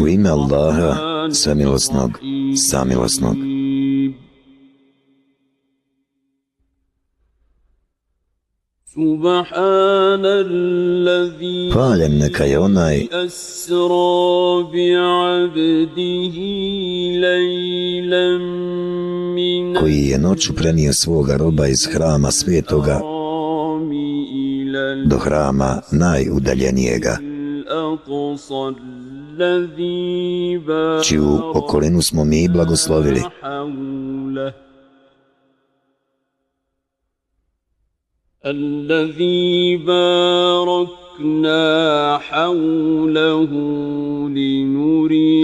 U ime Allaha, samilosnog, samilosnog. Hvaljen neka je onaj koji je noću prenio svoga roba iz hrama svetoga do hrama najudaljenijega čiju okolinu smo mi blagoslovili.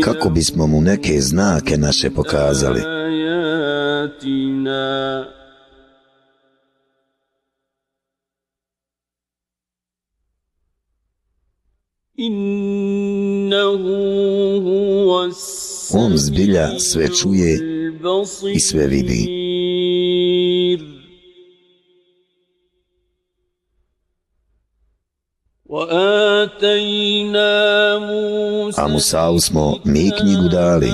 Kako bismo mu neke znake naše pokazali. On zbilja sve čuje i sve vidi. A Musa'u smo mi knjigu dali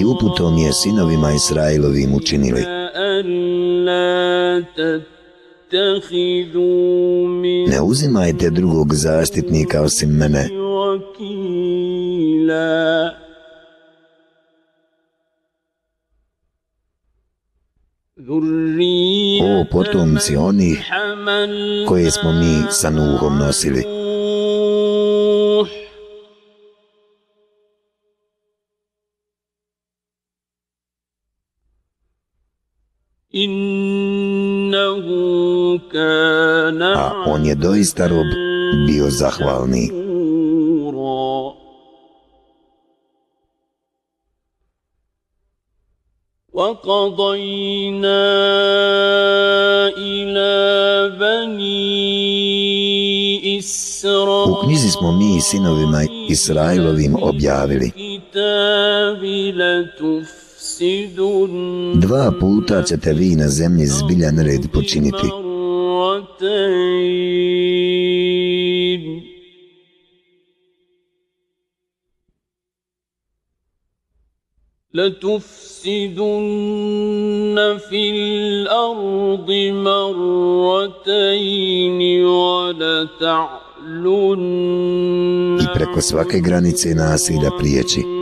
i uputom je sinovima Israilovim učinili ne uzimajte drugog zastitnika osim mene O potomci oni koje smo mi sa Nuhom nosili. A on je doista rob bio zahvalni. وقضينا إلى بني U knjizi smo mi i sinovima Israilovim objavili Dva puta ćete vi na zemlji zbilja nered počiniti لتفسدن في الأرض مرتين ولتعلن I preko svake granice nasilja prijeći.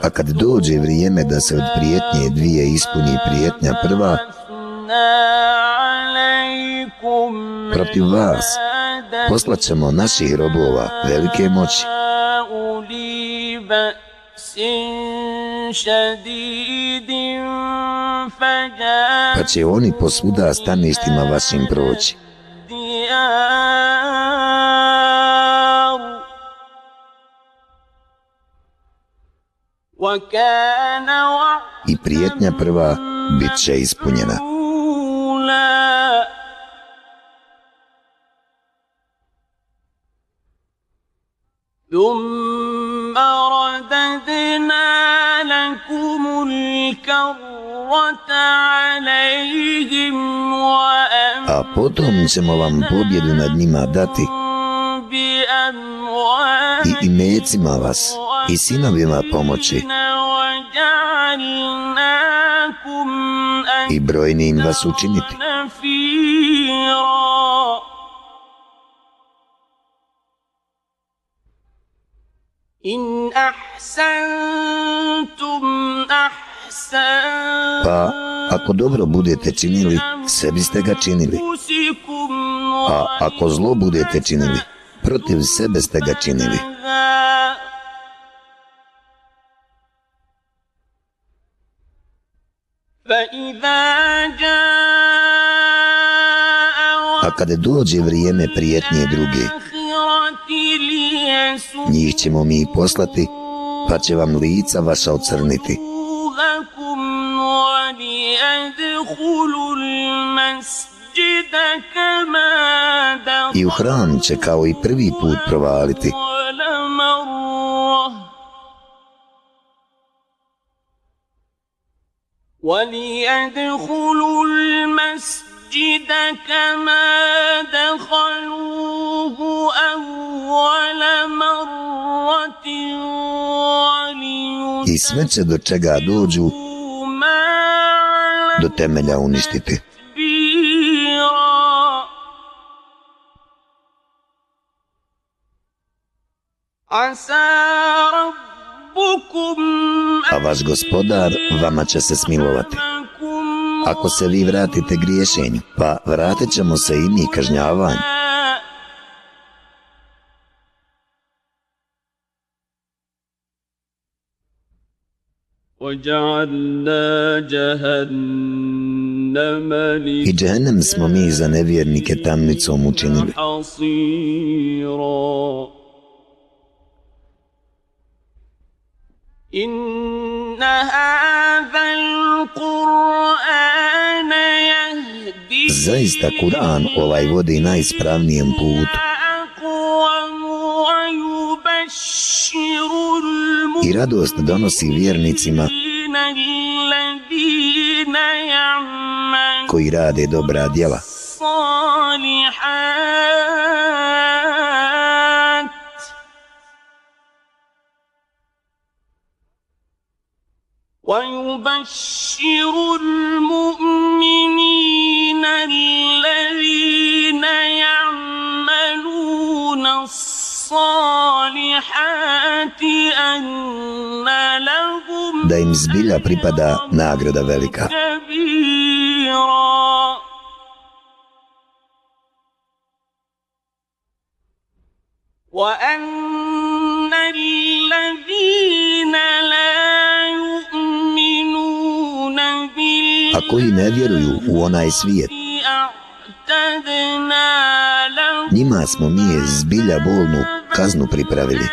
A kad dođe vrijeme da se od prijetnje dvije ispuni prijetnja prva, Protiv vas poslat ćemo naših robova velike moći pa će oni po svuda staništima vašim proći. I prijetnja prva bit će ispunjena. A potom ćemo vam pobjedu nad njima dati i imecima vas i sinovima pomoći i brojnim vas učiniti. Pa, ako dobro budete činili, sebi ste ga činili. A ako zlo budete činili, protiv sebe ste ga činili. A kada dođe vrijeme prijetnje druge, njih ćemo mi poslati, pa će vam lica vaša ocrniti. I u hram će kao i prvi put provaliti. وليدخلوا المسجد كما دخلوه أول مرة I sve će do čega dođu do temelja uništiti. a vaš gospodar vama će se smilovati. Ako se vi vratite griješenju, pa vratit ćemo se i mi kažnjavanju. I džehennem smo mi za nevjernike tamnicom učinili. Zaista Kur'an ovaj vodi najispravnijem putu. I radost donosi vjernicima koji rade dobra djela. ويبشر المؤمنين الذين يعملون الصالحات أن لهم da im zbilja pripada nagrada velika. وأن الذين لا a koji ne vjeruju u onaj svijet. Njima smo mi zbilja bolnu kaznu pripravili.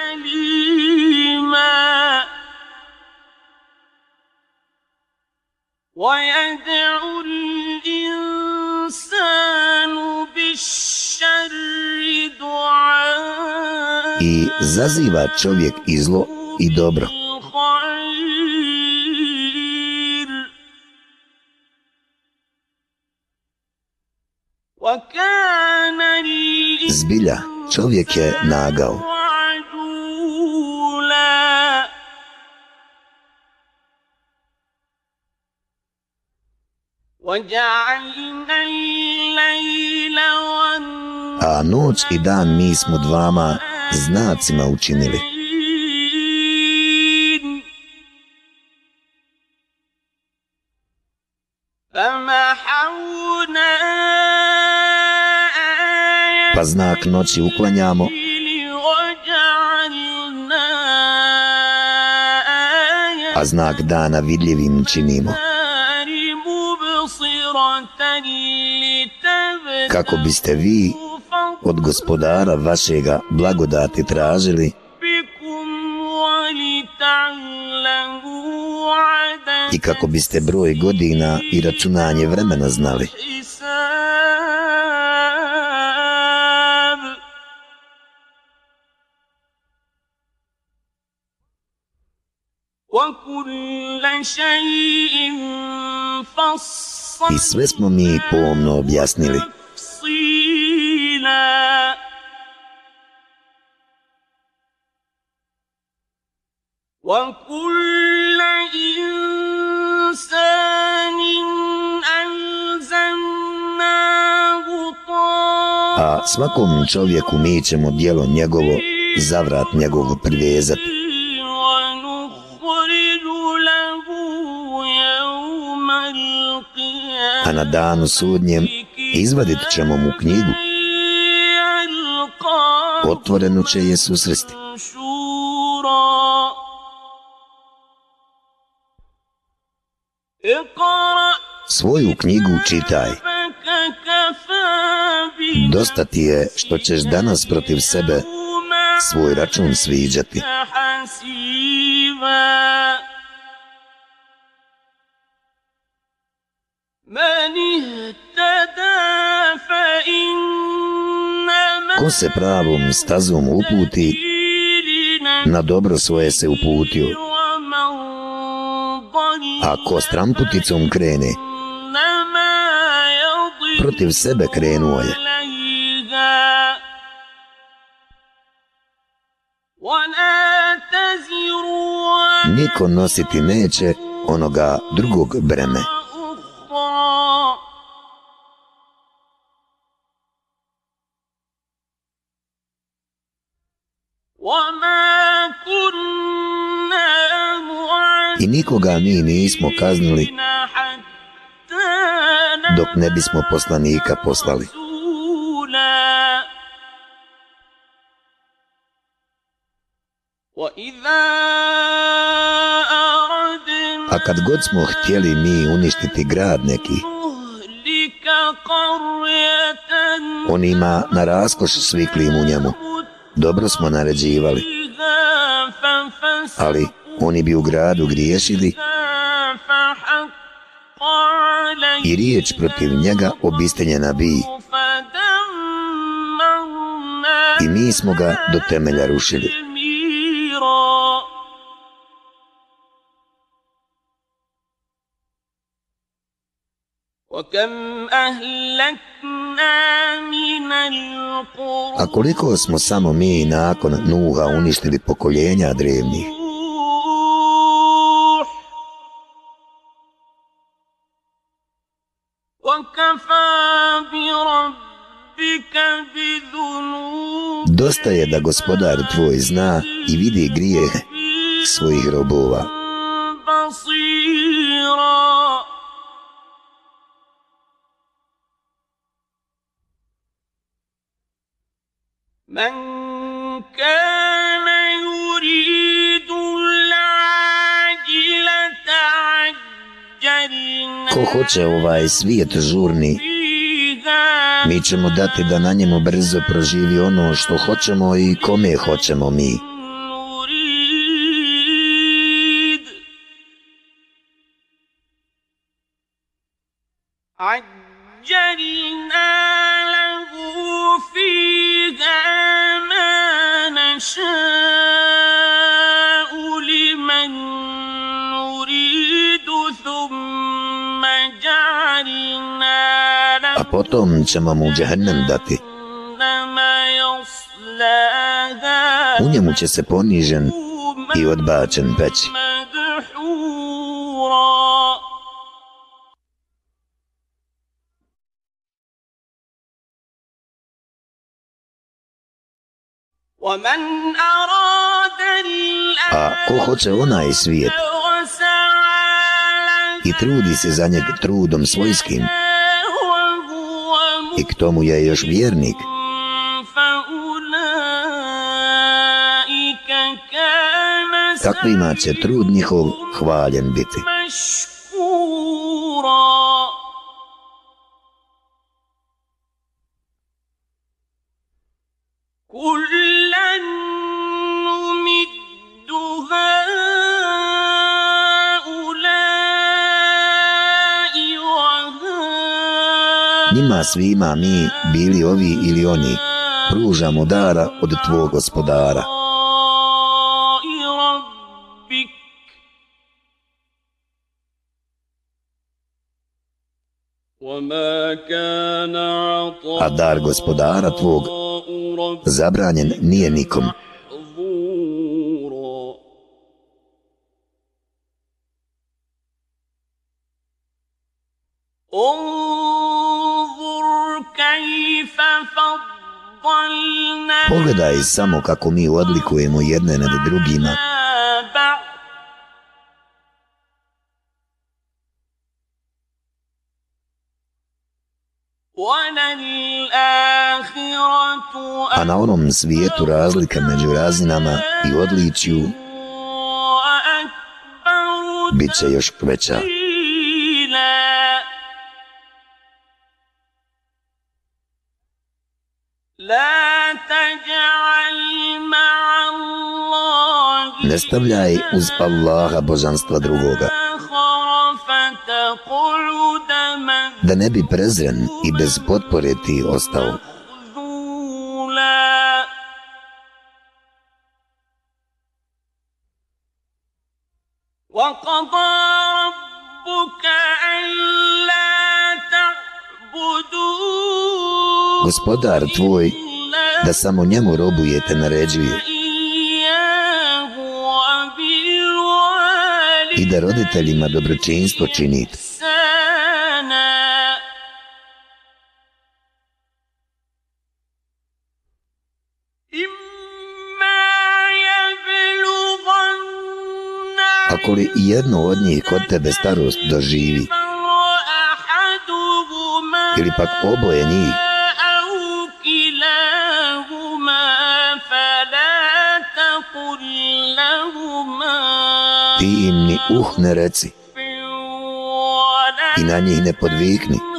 I zaziva čovjek i zlo i dobro. Zbilja, čovjek je nagao. عجولا وجعلنا الليل والنهار A noć i dan mi smo dvama znacima učinili. فمحونا znak noći uklanjamo, a znak dana vidljivim činimo. Kako biste vi od gospodara vašega blagodati tražili i kako biste broj godina i računanje vremena znali. I sve smo mi pomno objasnili. تفصيلا وكل إنسان ألزمناه طائره A svakom čovjeku mi ćemo dijelo njegovo, zavrat njegov privezati. a na danu sudnjem izvadit ćemo mu knjigu. otvorenu će je susresti. Svoju knjigu čitaj. Dosta ti je što ćeš danas protiv sebe svoj račun sviđati. Ko se pravom stazom uputi, na dobro svoje se uputio, a ko stramputicom krene, protiv sebe krenuo je. Niko nositi neće onoga drugog breme. I nikoga mi nismo kaznili dok ne bismo poslanika poslali. A kad god smo htjeli mi uništiti grad neki, onima na raskoš sviklim u njemu, dobro smo naređivali, ali oni bi u gradu griješili i riječ protiv njega obistenjena bi. I mi smo ga do temelja rušili. A koliko smo samo mi nakon Nuha uništili pokoljenja drevnih? Dosta je da gospodar tvoj zna i vidi grije svojih robova. Ko hoće ovaj svijet žurni, mi ćemo dati da na njemu brzo proživi ono što hoćemo i kome hoćemo mi. A potom ćemo mu džahnem dati. U njemu će se ponižen i odbačen peći. A ko hoće onaj svijet i trudi se za njeg trudom svojskim i k tomu je još vjernik, takvima će trud njihov hvaljen biti. Njima svima mi, bili ovi ili oni, pružamo dara od tvog gospodara. A dar gospodara tvog zabranjen nije nikom. Pogledaj samo kako mi odlikujemo jedne nad drugima. A na onom svijetu razlika među razinama i odličju bit će još veća. Ne stavljaj uz Allaha božanstva drugoga da ne bi prezren i bez potpore ti ostao. Gospodar tvoj, da samo njemu robujete naređuje. i da roditeljima dobročinstvo činite. Ako li jedno od njih kod tebe starost doživi, ili pak oboje njih, ti im ni uh ne reci. I na njih ne podvikni.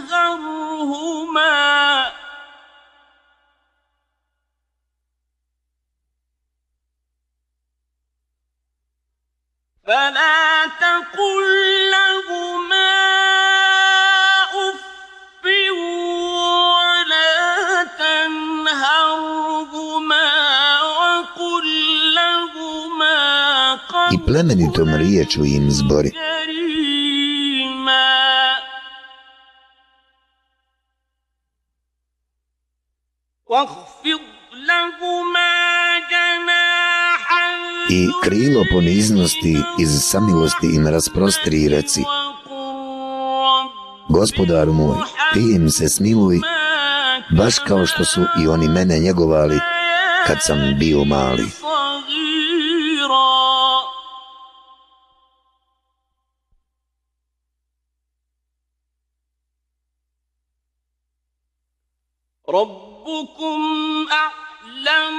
plemenitom riječu im zbori. I krilo poniznosti iz samilosti im rasprostri i reci Gospodar moj, ti im se smiluj, baš kao što su i oni mene njegovali kad sam bio mali.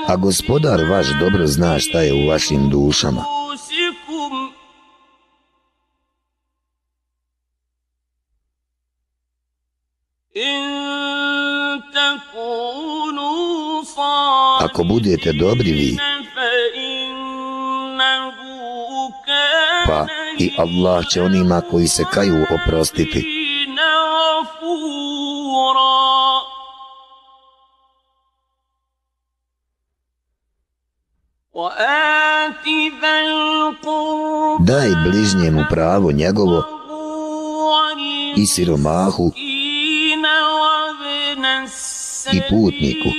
a gospodar vaš dobro zna šta je u vašim dušama. Ako budete dobri vi, pa i Allah će onima koji se kaju oprostiti. Daj bližnjemu pravo njegovo i siromahu i putniku,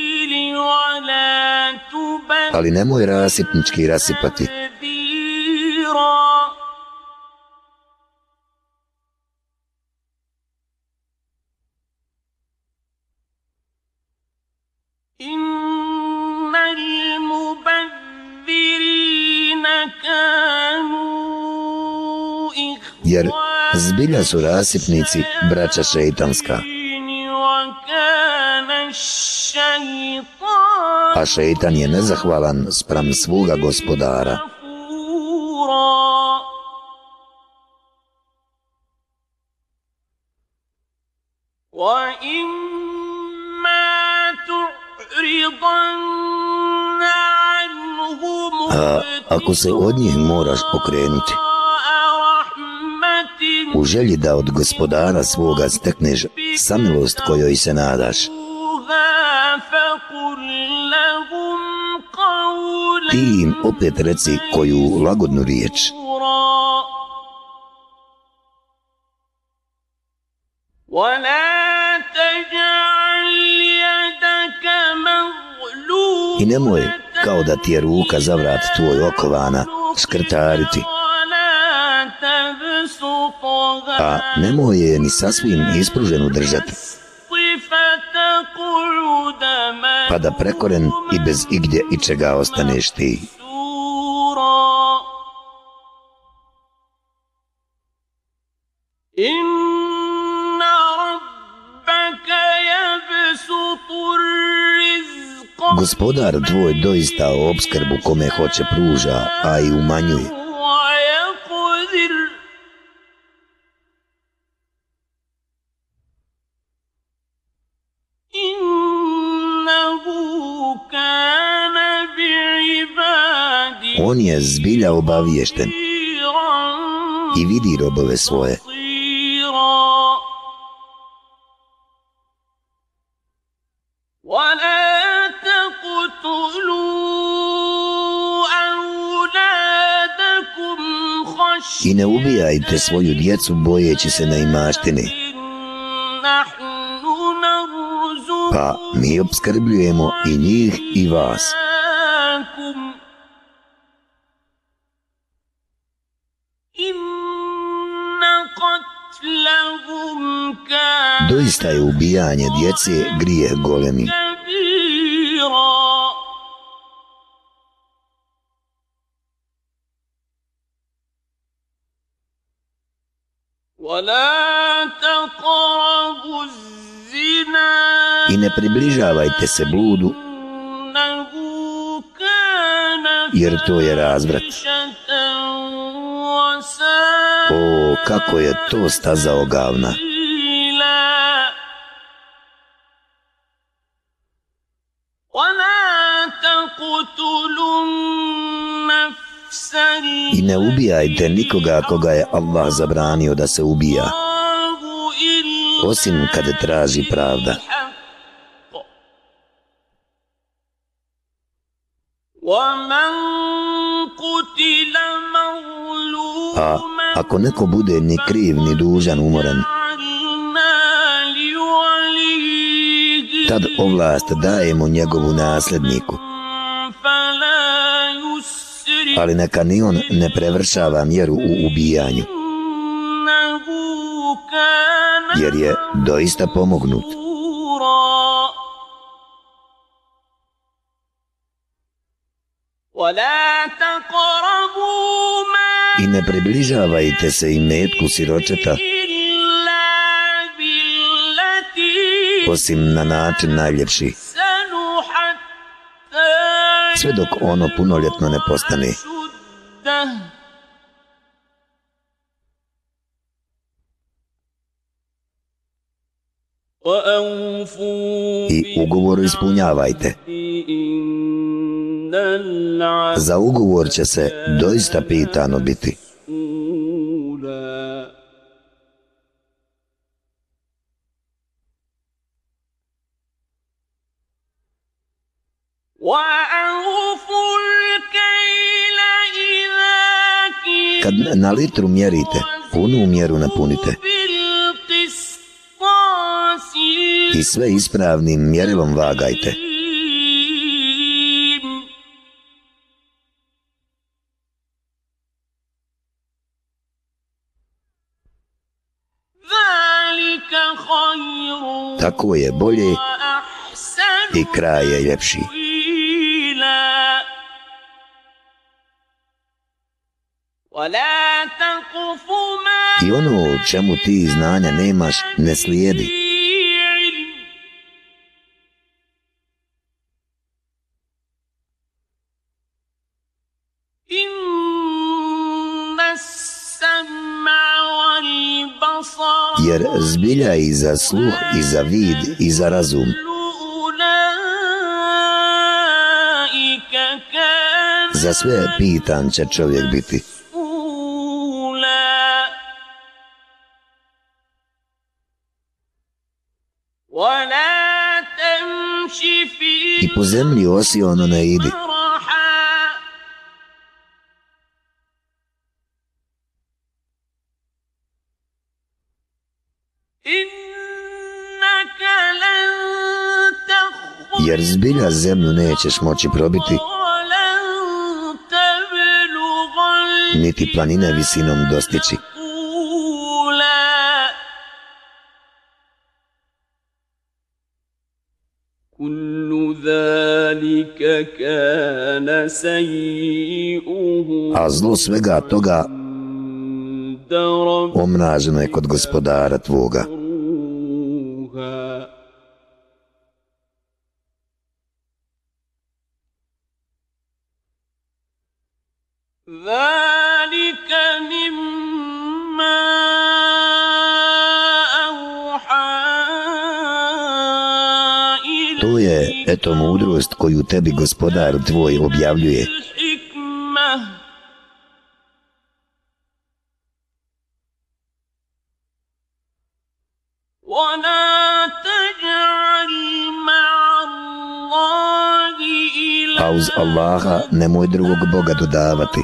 ali nemoj rasipnički rasipati. In Jer zbilja su rasipnici braća šeitanska. A šeitan je nezahvalan spram svoga gospodara. A ako se od njih moraš okrenuti. U želji da od gospodara svoga stekneš samilost kojoj se nadaš. Ti im opet reci koju lagodnu riječ. I nemoj kao da ti je ruka za vrat tvoj okovana skrtariti. A nemoj je ni sasvim ispruženu držati. Pa da prekoren i bez igdje i čega ostaneš ti. Gospodar tvoj doista obskrbu kome hoće pruža, a i umanjuje. On je zbilja obaviješten i vidi robove svoje. i ne ubijajte svoju djecu bojeći se na imaštini. Pa mi obskrbljujemo i njih i vas. Doista je ubijanje djece grijeh golemi. I ne približavajte se bludu, إنه كان jer to je razvrat. فاحشة وساء O, kako je to staza ogavna. سبيلا ولا تقتلوا النفس i ne ubijajte nikoga koga je Allah zabranio da se ubija, osim kad traži pravda. A ako neko bude ni kriv, ni dužan, umoran, tad ovlast dajemo njegovu nasledniku ali neka ni on ne prevršava mjeru u ubijanju, jer je doista pomognut. I ne približavajte se i metku siročeta, osim na način najljepših sve dok ono punoljetno ne postane. I ugovor ispunjavajte. Za ugovor će se doista pitano biti. Kad na litru mjerite, punu mjeru napunite. I sve ispravnim mjerilom vagajte. Tako je bolje i kraj je ljepši. I ono o čemu ti znanja nemaš, ne slijedi. Jer zbilja i za sluh, i za vid, i za razum. Za sve pitan će čovjek biti. u zemlji osiono ne idi. Jer zbilja zemlju nećeš moći probiti, niti planine visinom dostići. A zlo svega toga omnaženo je kod gospodara tvoga. koju tebi gospodar tvoj objavljuje. A uz Allaha nemoj drugog Boga dodavati.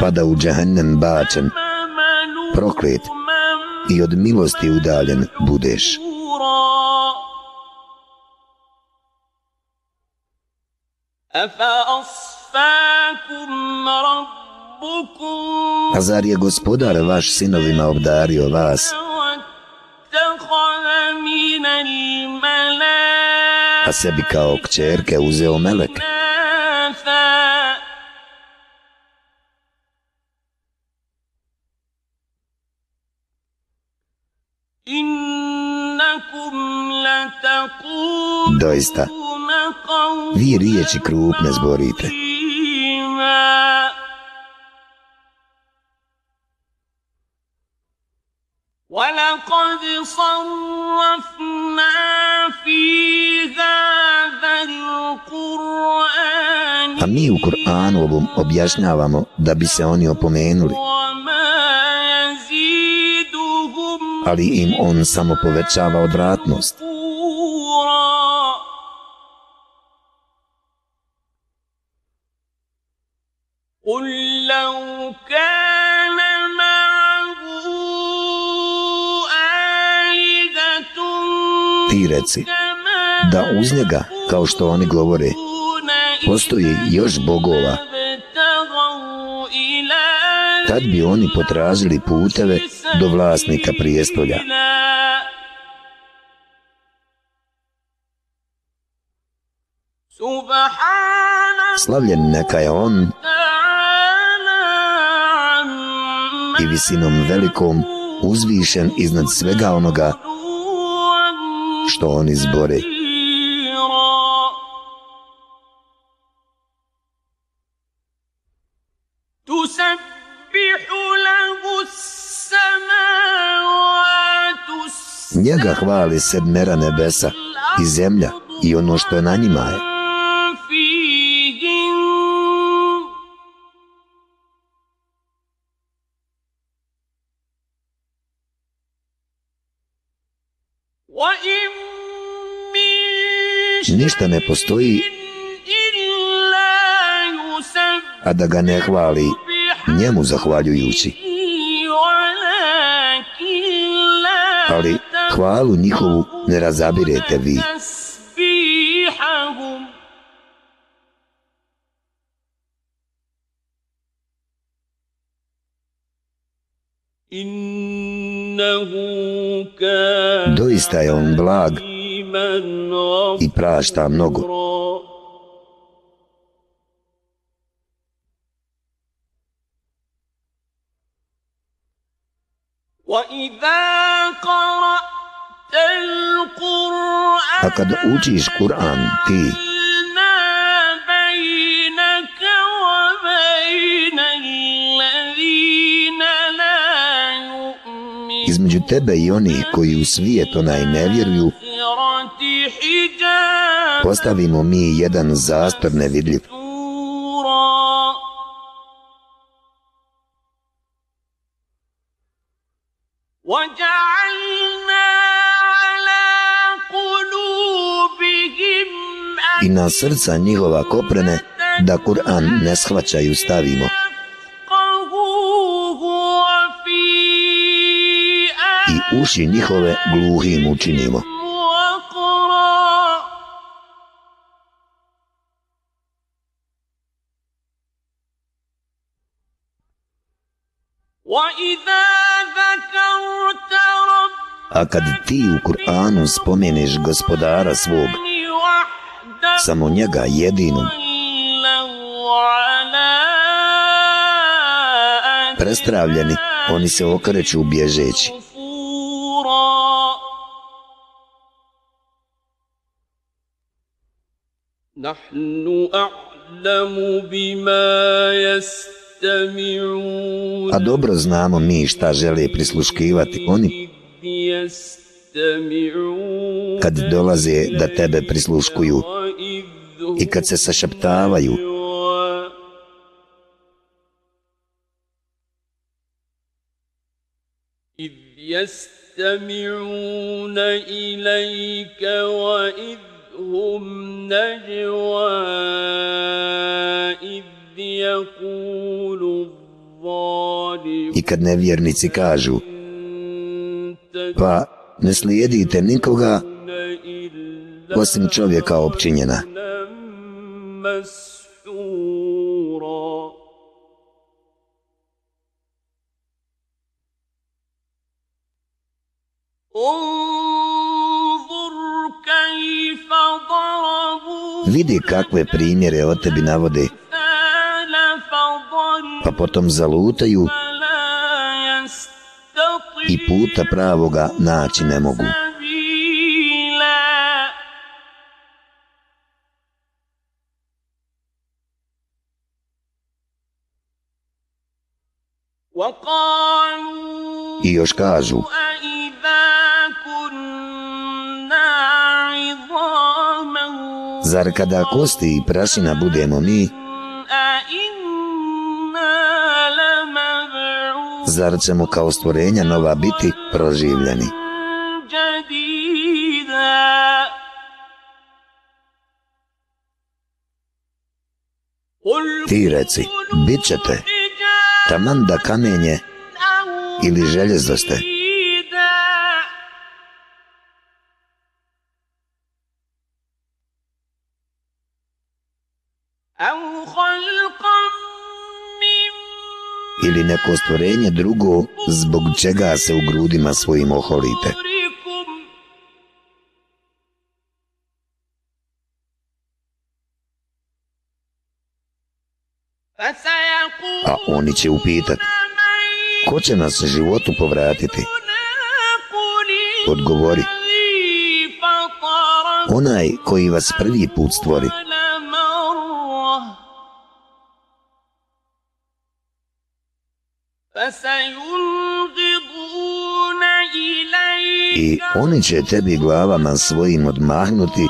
Pada u džahennem bačen, proklet i od milosti udaljen budeš. A zar je gospodar vaš sinovima obdario vas, a sebi kao kćerke uzeo melek? Doista, vi riječi krupne zborite. ولقد صرفنا في هذا القرآن A mi u Kur'anu ovom objašnjavamo da bi se oni opomenuli, وما يزيدهم ali im on samo povećava odvratnost. reci da uz njega, kao što oni govore, postoji još bogova. Tad bi oni potražili puteve do vlasnika prijestolja. Slavljen neka je on i visinom velikom uzvišen iznad svega onoga što oni zbore. Njega hvali sedmera nebesa i zemlja i ono što je na njima je. ništa ne postoji, a da ga ne hvali njemu zahvaljujući. Ali hvalu njihovu ne razabirete vi. Doista je on blag i prašta mnogo. A kad učiš Kur'an, ti između tebe i onih koji u svijet onaj ne vjeruju, Postavimo mi jedan zastor nevidljiv. I na srca njihova koprene da Kur'an ne shvaćaju stavimo. I uši njihove gluhim učinimo. A kad ti u Kur'anu spomeneš gospodara svog, samo njega jedinu, prestravljeni, oni se okreću bježeći. Nahnu a'lamu bima A dobro znamo mi šta žele prisluškivati oni إذ يستمعون kad dolaze da tebe prisluškuju وإذ i kad se sašaptavaju هو إذ يستمعون إليك وإذ هم نجوى kad nevjernici kažu pa ne slijedite nikoga osim čovjeka općinjena. Vidi kakve primjere o tebi navode, pa potom zalutaju i puta pravoga naći ne mogu. I još kažu, zar kada kosti i prašina budemo mi, zar ćemo kao stvorenja nova biti proživljeni? Ti reci, bit ćete, taman da kamenje ili željezo ste. ili neko stvorenje drugo zbog čega se u grudima svojim oholite. A oni će upitati, ko će nas životu povratiti? Odgovori, onaj koji vas prvi put stvori. I oni će tebi glavama svojim odmahnuti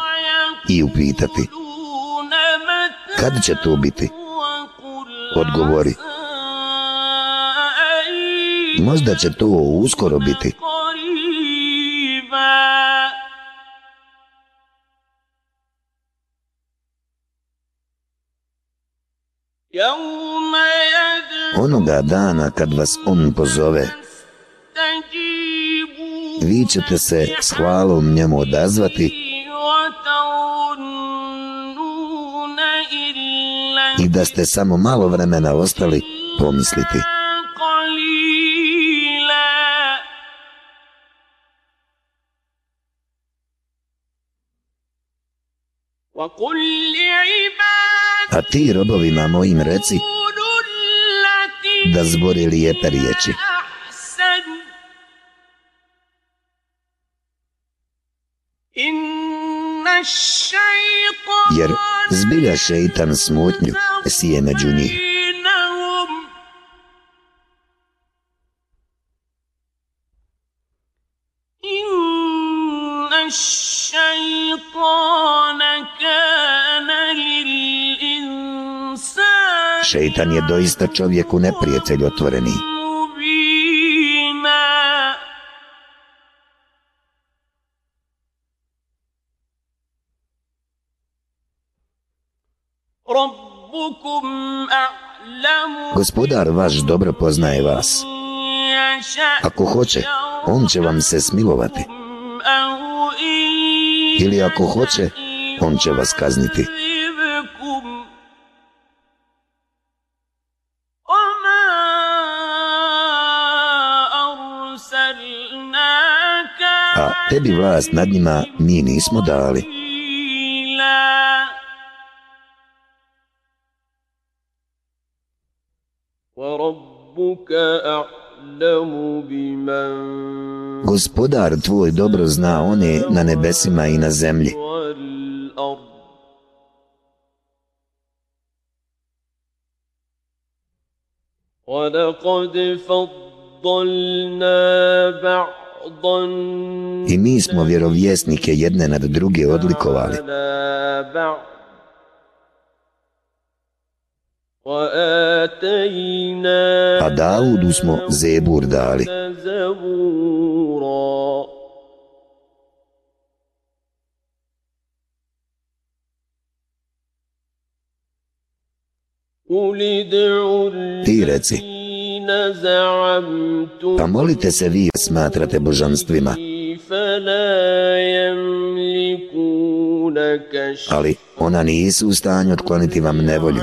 i upitati, kad će to biti? Odgovori, možda će to uskoro biti. يوم يدعو Onoga dana kad vas On pozove, vi ćete se s hvalom njemu odazvati i da ste samo malo vremena ostali pomisliti. A ti robovima mojim reci da zbori lijepe riječi. أحسن إن الشيطان Jer zbilja šeitan smutnju sije među njih. بينهم إن الشيطان Šeitan je doista čovjeku neprijatelj otvoreni. Gospodar vaš dobro poznaje vas. Ako hoće, on će vam se smilovati. Ili ako hoće, on će vas kazniti. tebi vlast nad njima mi nismo dali. إلا وربك أعلم بمن Gospodar tvoj dobro zna one na nebesima i na zemlji. والأرض ولقد فضلنا بعض i mi smo vjerovjesnike jedne nad druge odlikovali. A Davudu smo zebur dali. Ti reci, pa molite se vi smatrate božanstvima. Ali ona nisu u stanju otkloniti vam nevolju.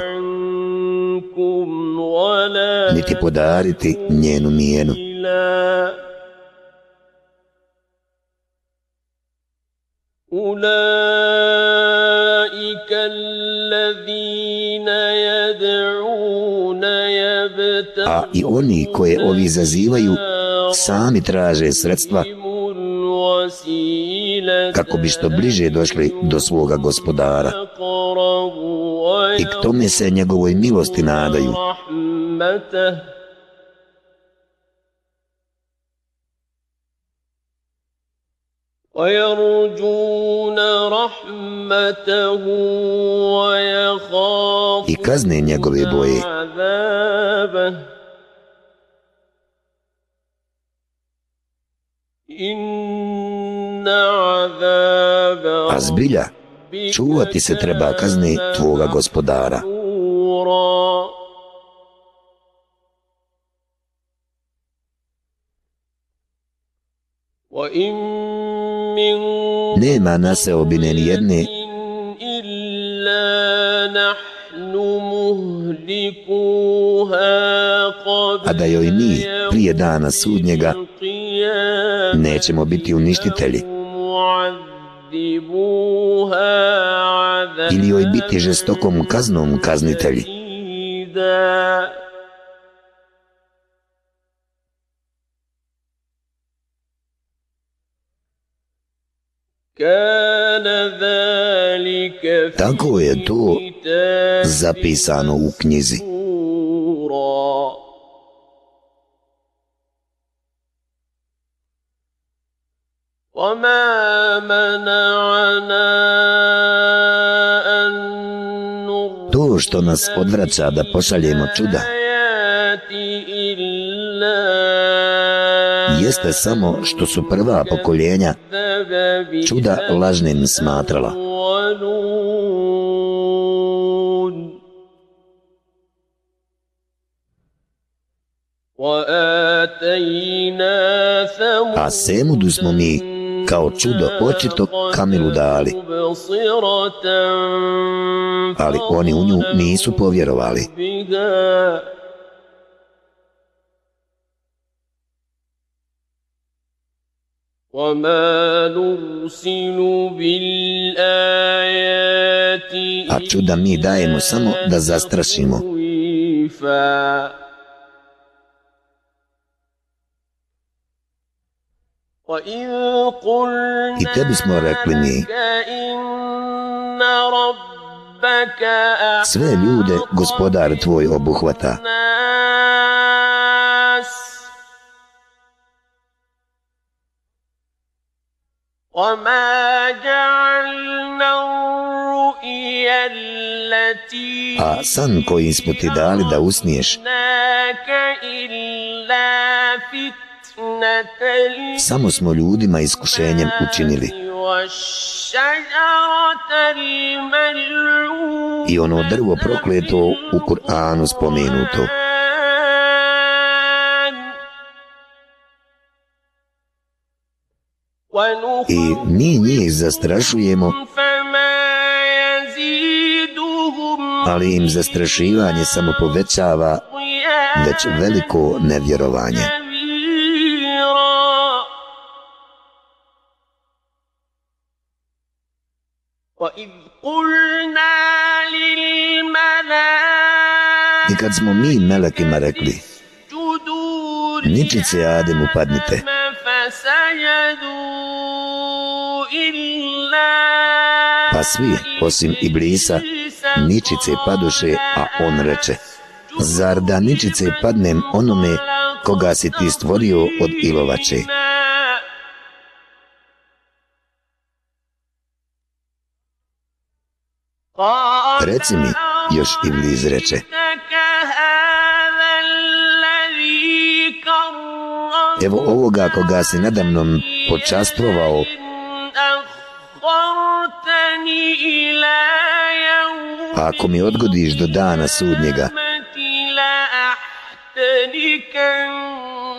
Niti podariti njenu mijenu. Ulaj. a i oni koje ovi zazivaju sami traže sredstva kako bi što bliže došli do svoga gospodara. I k tome se njegovoj milosti nadaju. i kazne njegove boje. A zbilja, čuvati se treba kazne tvoga gospodara. Nema naseobine ni jedne a da joj mi prije dana sudnjega nećemo biti uništitelji ili joj biti žestokom kaznom kaznitelji. Tako je to zapisano u knjizi. To što nas odvraća da pošaljemo čuda, jeste samo što su prva pokoljenja čuda lažnim smatrala. A Semudu smo mi kao čudo očito kamilu dali, ali oni u nju nisu povjerovali. A čuda mi dajemo samo da zastrašimo. I tebi smo rekli mi, sve ljude gospodar tvoj obuhvata. A san koji smo ti dali da usniješ samo smo ljudima iskušenjem učinili i ono drvo prokleto u Kur'anu spomenuto. i mi njih zastrašujemo, ali im zastrašivanje samo povećava već veliko nevjerovanje. I kad smo mi melekima rekli, ničice Ademu padnite, pa svi, osim Iblisa, ničice padoše, a on reče, zar da ničice padnem onome koga si ti stvorio od ilovače? Reci mi, još Iblis reče, evo ovoga koga si nadamnom počastvovao, a ako mi odgodiš do dana sudnjega,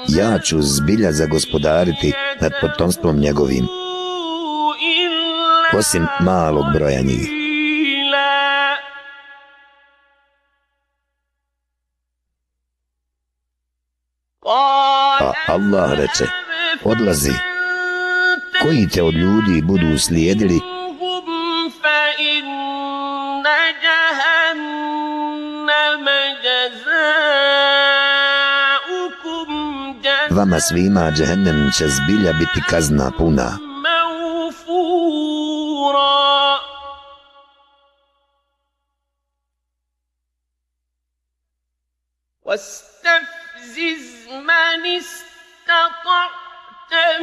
ja ću zbilja zagospodariti nad potomstvom njegovim, osim malog broja njih. Pa Allah reče, odlazi, koji te od ljudi budu slijedili, vama svima džehennem će zbilja biti kazna puna. واستفزز من استطعت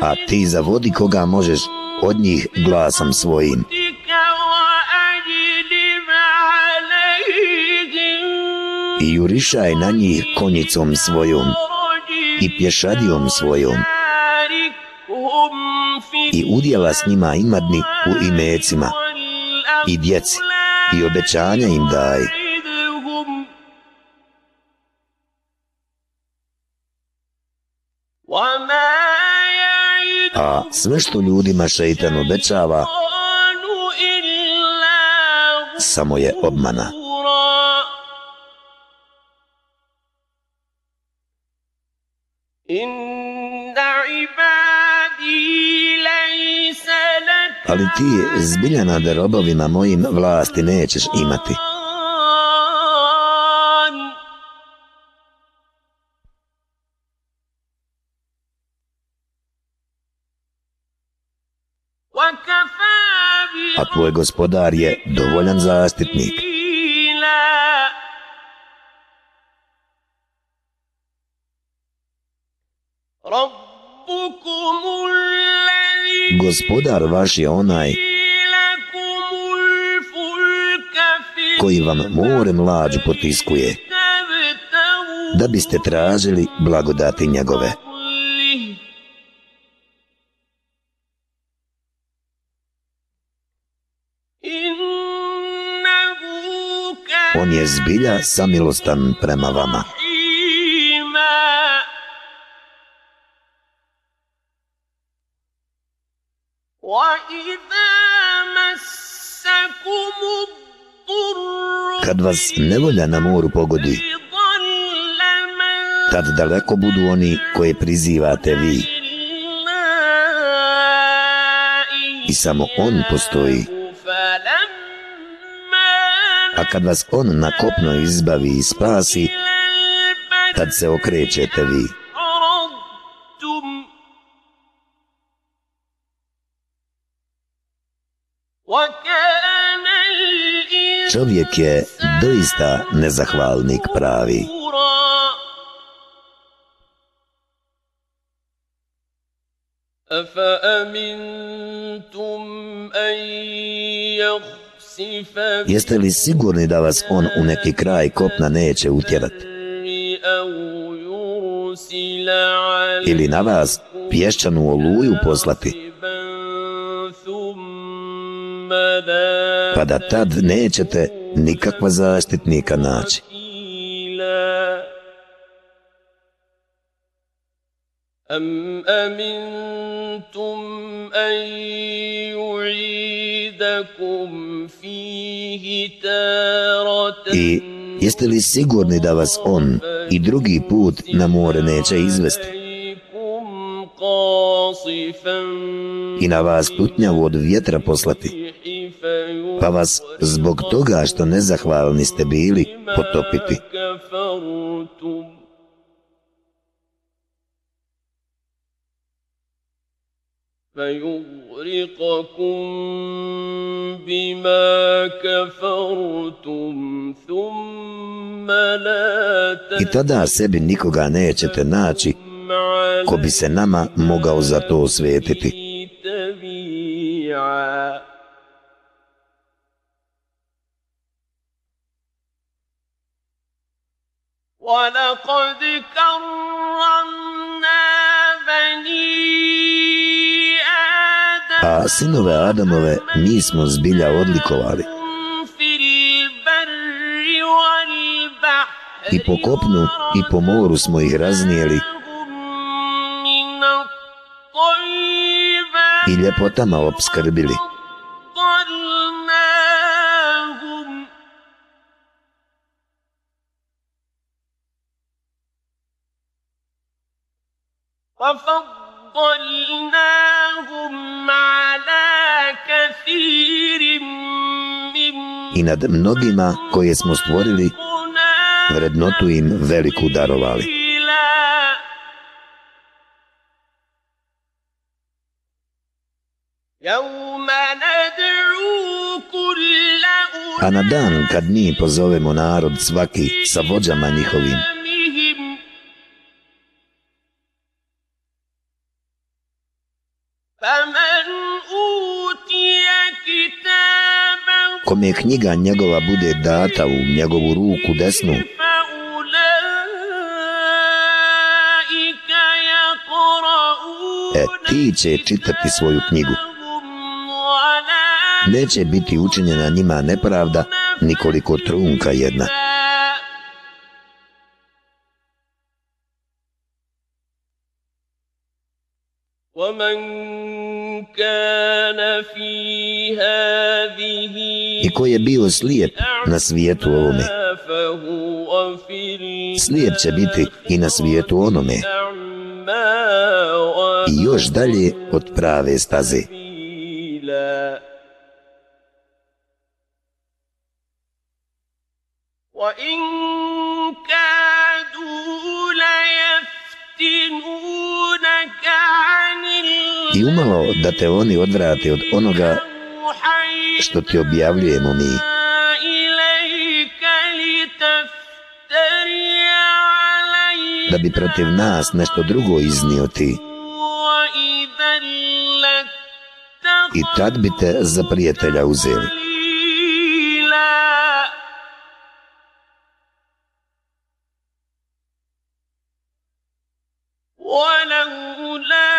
a ti zavodi koga možeš od njih glasom svojim. I jurišaj na njih konjicom svojom i pješadijom svojom. I udjela s njima imadni u imecima. I djeci. I obećanja im daj. Sve što ljudima šeitan obećava, samo je obmana. Ali ti zbiljana da robovima mojim vlasti nećeš imati. tvoj gospodar je dovoljan zastitnik. Gospodar vaš je onaj koji vam more mlađu potiskuje da biste tražili blagodati njegove. zbilja samilostan prema vama. Kad vas nevolja na moru pogodi, tad daleko budu oni koje prizivate vi. I samo on postoji A kad vas on na kopno izbavi i spasi, tad se okrećete vi. Čovjek je doista nezahvalnik pravi. أفأمنتم أن يخسف Jeste li sigurni da vas on u neki kraj kopna neće utjerati? بالبر أو يرسل عليكم Ili na vas pješčanu oluju poslati, حاسبا ثم لا pa da tad nećete nikakva zaštitnika naći. وكيلا أم أمنتم أن يعيدكم فيه تارة i jeste li sigurni da vas on i drugi put na more neće izvesti? I na vas tutnjavu od vjetra poslati, pa vas zbog toga što nezahvalni ste bili potopiti. فيغرقكم بما كفرتم ثم لا I tada sebi nikoga nećete naći تسمع ko bi se nama mogao za to osvetiti. تبيعا ولقد كرمنا بني آدم a sinove Adamove mi smo zbilja odlikovali. I po kopnu i po moru smo ih raznijeli i ljepotama obskrbili. وفضلناهم i nad mnogima koje smo stvorili, vrednotu im veliku darovali. A na dan kad mi pozovemo narod svaki sa vođama njihovim, kome knjiga njegova bude data u njegovu ruku desnu, فأولئك يقرؤون e ti će čitati svoju knjigu. كتابهم ولا Neće biti učinjena njima nepravda, nikoliko trunka jedna. ومن كان في هذه i koji je bio slijep na svijetu ovome. Slijep će biti i na svijetu onome. I još dalje od prave staze. I umalo da te oni odvrate od onoga što ti objavljujemo mi, إليك لتفتري علي da bi protiv nas nešto drugo iznio ti, وإذا i tad bi te za prijatelja uzeli. قليلا ولولا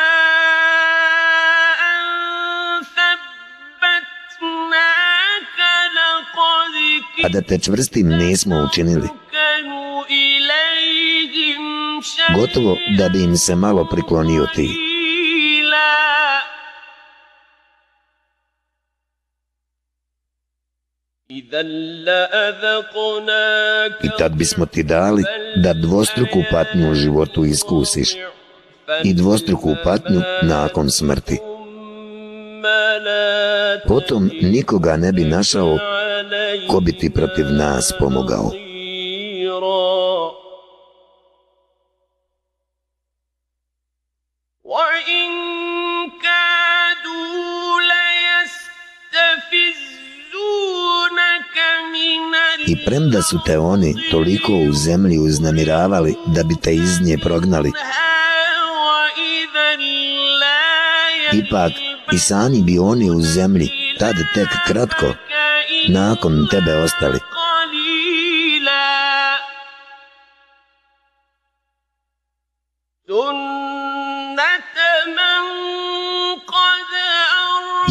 a da te čvrstim nismo učinili. Gotovo da bi im se malo priklonio ti. I tad bismo ti dali da dvostruku patnju u životu iskusiš i dvostruku patnju nakon smrti. Potom nikoga ne bi našao ko bi ti protiv nas pomogao. I premda su te oni toliko u zemlji uznamiravali da bi te iz nje prognali, ipak i sami bi oni u zemlji tad tek kratko nakon tebe ostali.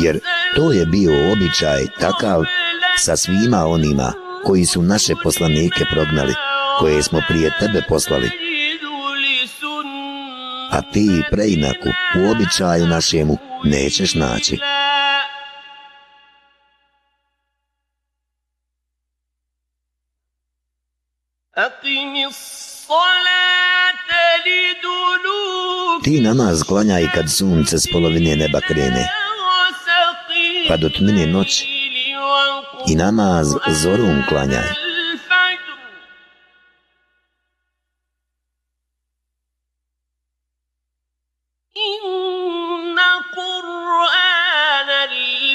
Jer to je bio običaj takav sa svima onima koji su naše poslanike prognali, koje smo prije tebe poslali. A ti preinaku u običaju našemu nećeš naći. Ti namaz klanjaj kad sunce s polovine neba krene, pa do tmine noći i namaz zorom klanjaj.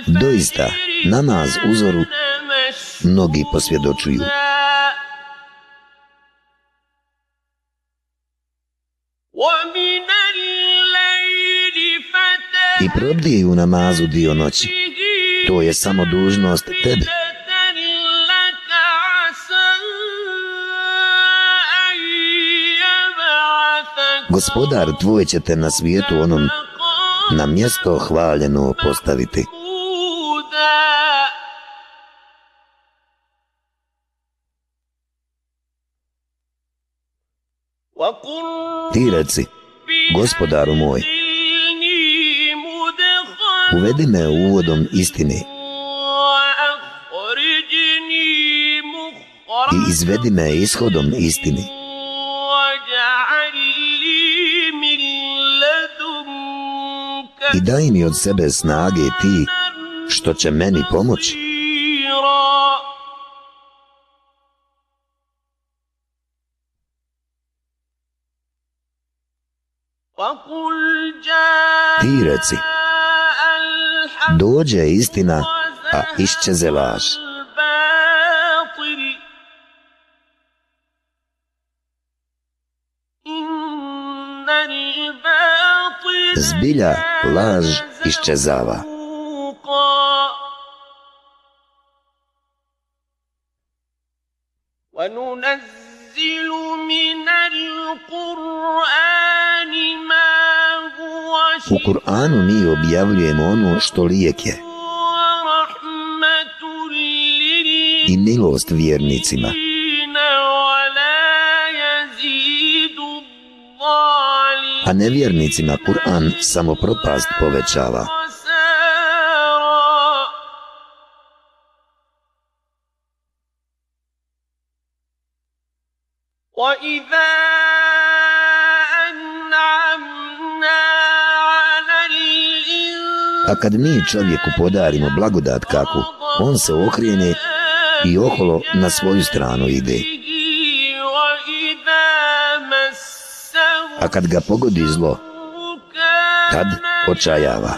Doista, namaz uzoru mnogi posvjedočuju. probdije u namazu dio noći. To je samo dužnost tebe. Gospodar tvoj će te na svijetu onom na mjesto hvaljeno postaviti. Ti reci, gospodaru moj, uvedi me uvodom istini i izvedi me ishodom istini. I daj mi od sebe snage ti što će meni pomoći. Ti reci, dođe istina, a iščeze laž. Zbilja laž iščezava. Kur'anu mi objavljujemo ono što lijek je. I milost vjernicima. A nevjernicima Kur'an samo propast povećava. A kad mi čovjeku podarimo blagodat kakvu, on se okrene i oholo na svoju stranu ide. A kad ga pogodi zlo, tad očajava.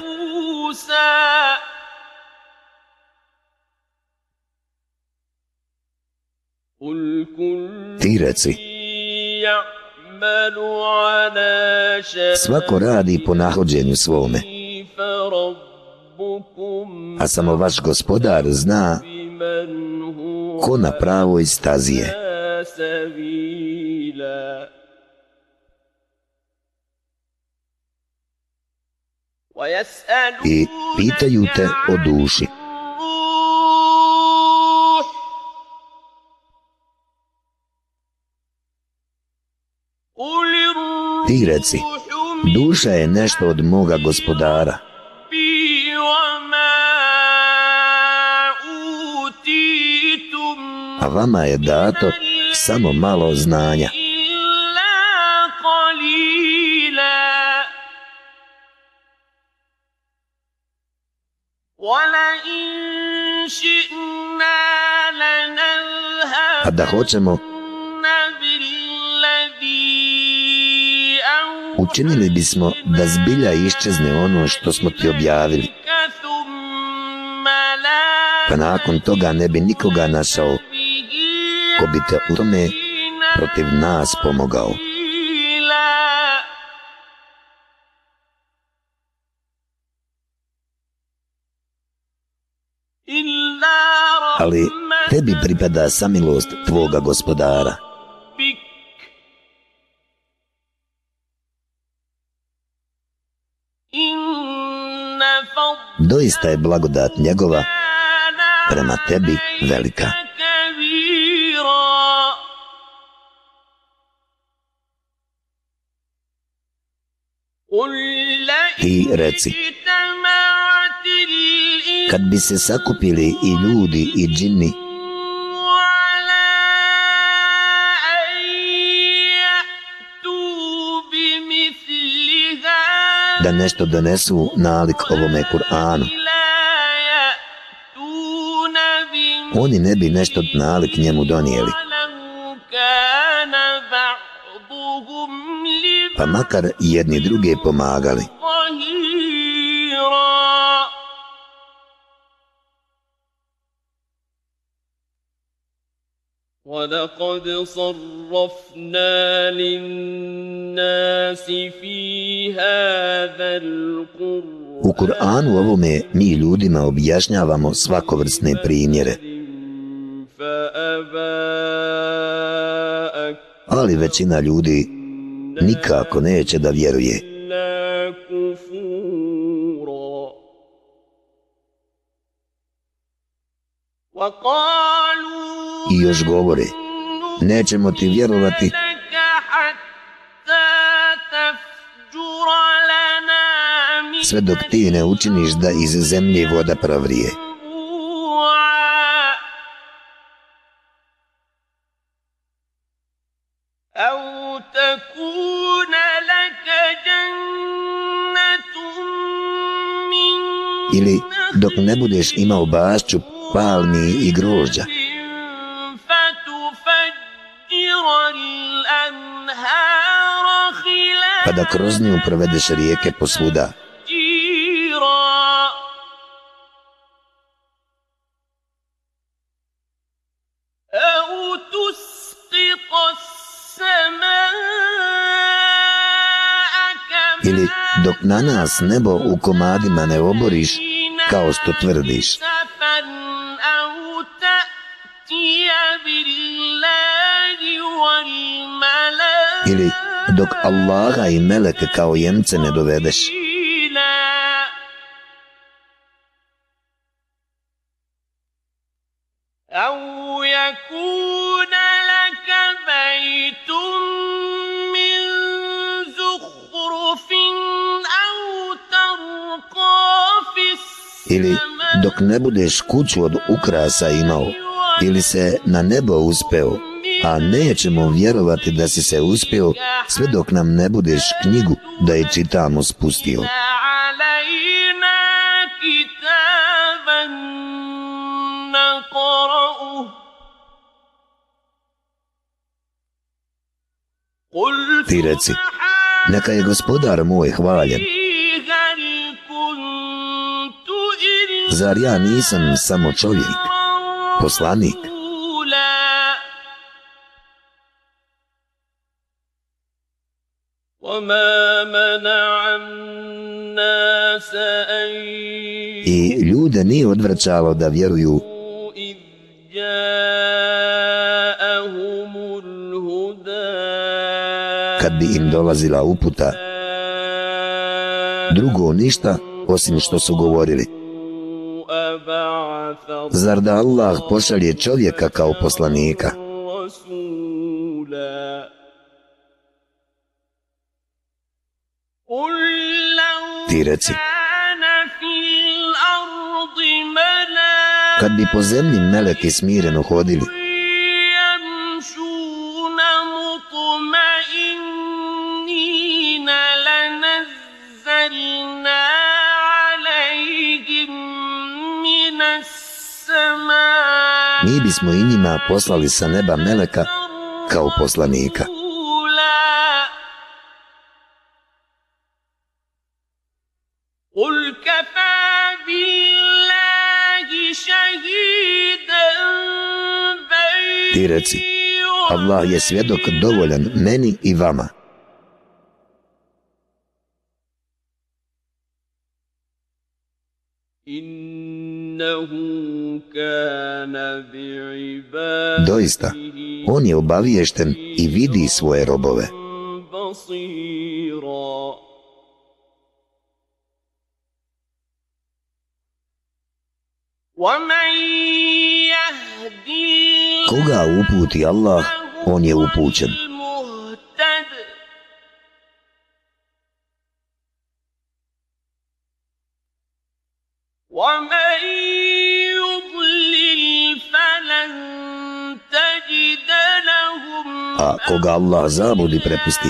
Ti reci, svako radi po nahođenju svome, a samo vaš gospodar zna ko na pravoj stazi je. I pitaju te o duši. Ti reci, duša je nešto od moga gospodara, a vama je dato samo malo znanja. A da hoćemo, učinili bismo da zbilja iščezne ono što smo ti objavili. Pa nakon toga ne bi nikoga našao Ko bi te u tome protiv nas pomogao. Ali tebi pripada samilost tvoga gospodara. Doista je blagodat njegova prema tebi velika. I reci, kad bi se sakupili i ljudi i džini, da nešto donesu nalik ovome Kur'anu. Oni ne bi nešto nalik njemu donijeli. pa makar jedni druge pomagali. لظهيرا ولقد صرفنا للناس في هذا القرآن U Kur'anu ovome mi ljudima objašnjavamo svakovrsne primjere, فأبى ali većina ljudi nikako neće da vjeruje. I još govore, nećemo ti vjerovati sve dok ti ne učiniš da iz zemlje voda pravrije. ili dok ne budeš imao bašću palmi i grožđa. Pa da kroz nju provedeš rijeke posvuda. Ili dok na nas nebo u komadima ne oboriš, kao što tvrdiš. Ili dok Allaha i Meleke kao jemce ne dovedeš. ili dok ne budeš kuću od ukrasa imao ili se na nebo uspeo, a nećemo vjerovati da si se uspio sve dok nam ne budeš knjigu da je čitamo spustio. Ti reci, neka je gospodar moj hvaljen, Zar ja nisam samo čovjek, poslanik? I ljude nije odvrćalo da vjeruju kad bi im dolazila uputa. Drugo ništa, osim što su govorili. Zar da Allah pošalje čovjeka kao poslanika? Ti reci. Kad bi po zemlji meleki smireno hodili, mi bismo i njima poslali sa neba meleka kao poslanika. رسولا قل كفى بالله شهيدا Ti reci, بيني Allah je svjedok dovoljan meni i vama. إنه كان بعباده Doista, on je obaviješten i vidi svoje robove. بصيرا ومن يهدي Koga uputi Allah, on je upućen. المهتد ومن koga Allah zabudi prepusti,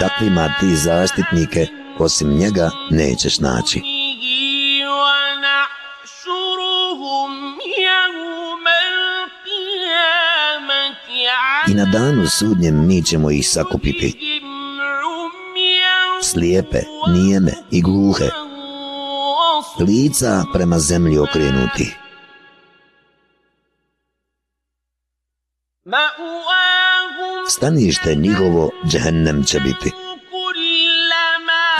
takvima ti zaštitnike osim njega nećeš naći. I na danu sudnjem mi ćemo ih sakupiti. Slijepe, nijeme i gluhe. Lica prema zemlji okrenuti stanište njihovo džehennem će biti.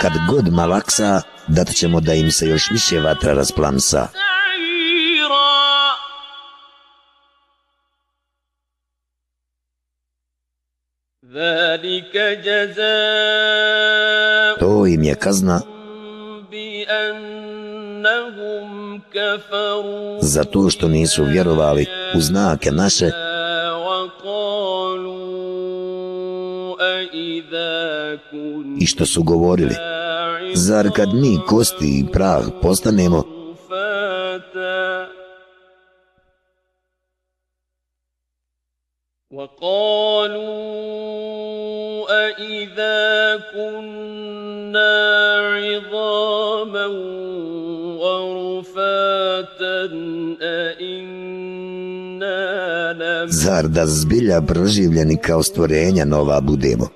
Kad god malaksa, dat ćemo da im se još više vatra rasplamsa. To im je kazna za to što nisu vjerovali u znake naše i što su govorili, Zar kad mi kosti i prah postanemo, رفاتا وقالوا أإذا كنا عظاما ورفاتا أإنا zar da zbilja proživljeni kao stvorenja nova budemo?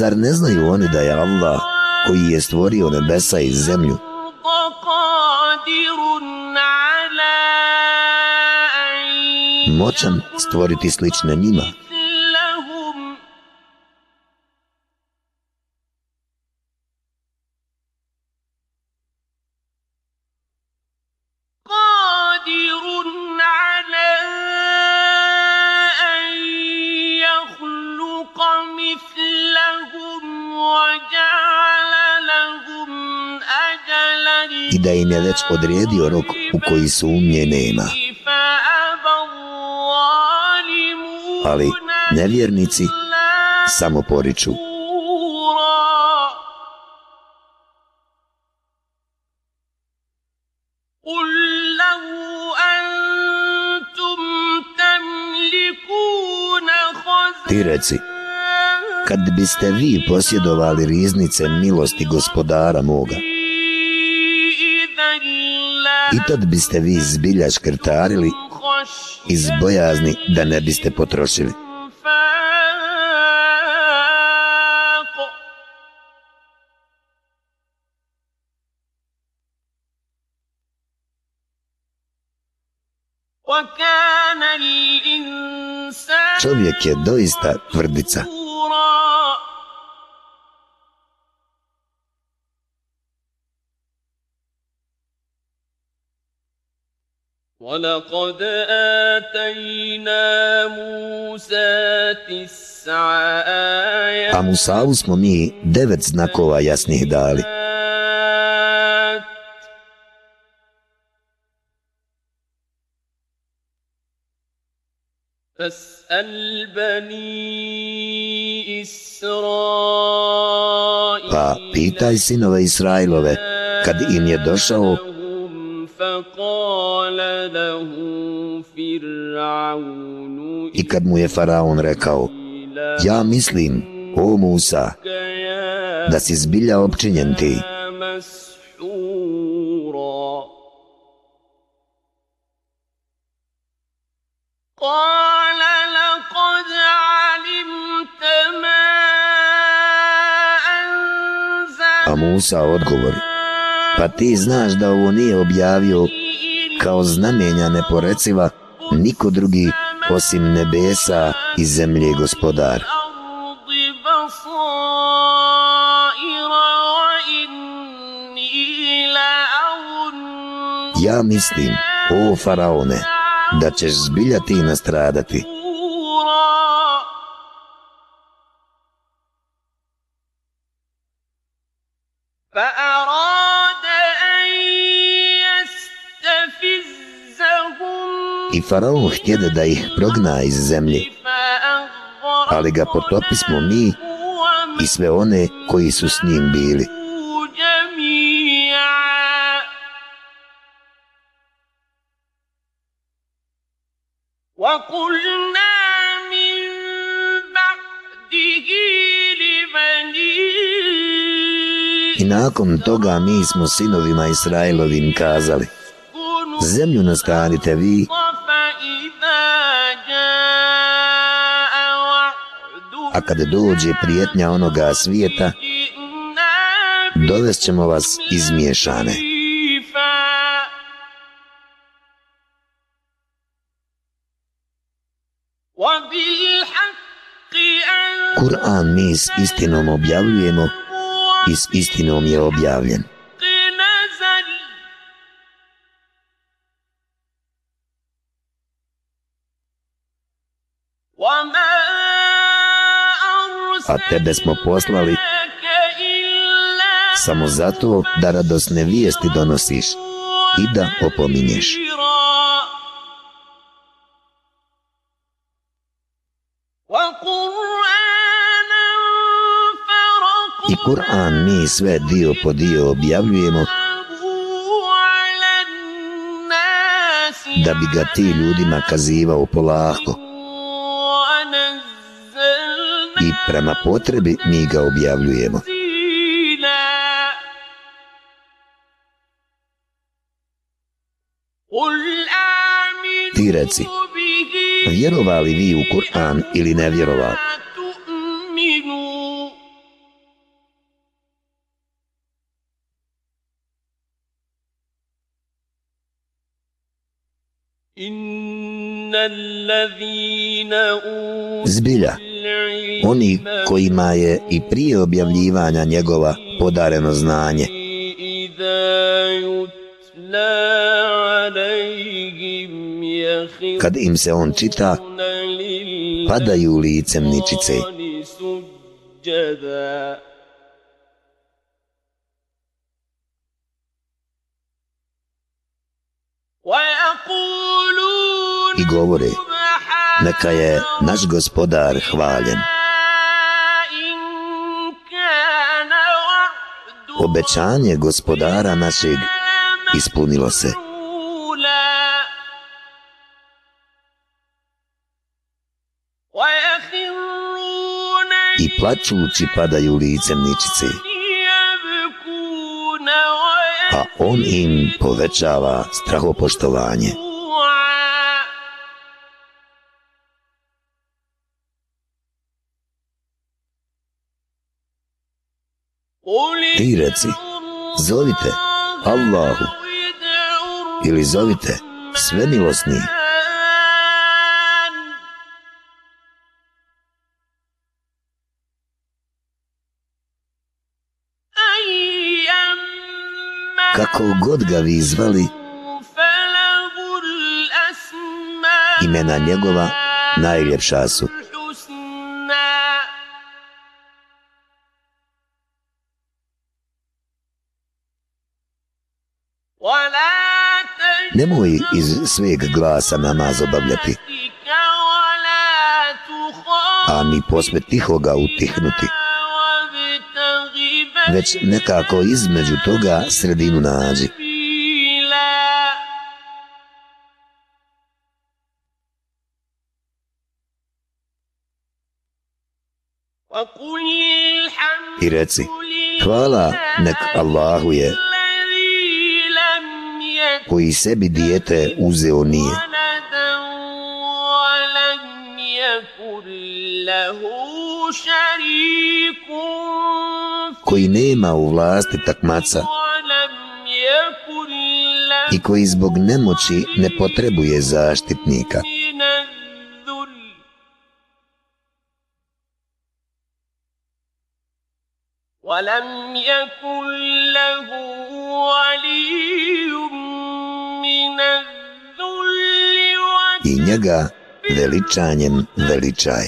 Zar ne znaju oni da je Allah koji je stvorio nebesa i zemlju? Moćan stvoriti slične njima. i da im je već odredio rok u koji sumnje nema. Ali nevjernici samo poriču. Ti reci, kad biste vi posjedovali riznice milosti gospodara moga. I tad biste vi zbilja škrtarili iz bojazni da ne biste potrošili. Čovjek je doista tvrdica. ولقد آتينا موسى تسع آيات A Musavu smo mi devet znakova jasnih dali. فاسأل بني إسرائيل Pa pitaj sinove Israilove, kad im je došao i kad mu je Faraon rekao, ja mislim, o Musa, da si zbilja opčinjen ti. A Musa odgovori, pa ti znaš da ovo nije objavio kao znamenja neporeciva niko drugi osim nebesa i zemlje gospodar. Ja mislim, o faraone, da ćeš zbilja ti nastradati. Farao faraon htjede da ih progna iz zemlje. Ali ga potopismo mi i sve one koji su s njim bili. I nakon toga mi smo sinovima Israelovim kazali Zemlju nastanite vi a kad dođe prijetnja onoga svijeta, dovest ćemo vas izmiješane. Kur'an mi s istinom objavljujemo i s istinom je objavljen. a tebe smo poslali samo zato da radosne vijesti donosiš i da opominješ. I Kur'an mi sve dio po dio objavljujemo da bi ga ti ljudima kazivao polako i prema potrebi mi ga objavljujemo. Ti reci, vjerovali vi u Kur'an ili ne vjerovali? Zbilja, oni kojima je i prije objavljivanja njegova podareno znanje, kad im se on čita, padaju licem ničice. I govore, neka je naš gospodar hvaljen. Obećanje gospodara našeg ispunilo se. I plaćući padaju licem ničice, a on im povećava strahopoštovanje. Ti reci, zovite Allahu ili zovite Svemilosni. Kako god ga vi zvali, imena njegova najljepša su. Nemoj iz sveg glasa namaz obavljati, a ni posme tihoga utihnuti, već nekako između toga sredinu nađi. I reci, hvala nek Allahu je koji sebi dijete uzeo nije. Koji nema u vlasti takmaca i koji zbog nemoći ne potrebuje zaštitnika. ولم يكن له ولي i njega veličanjem veličaj.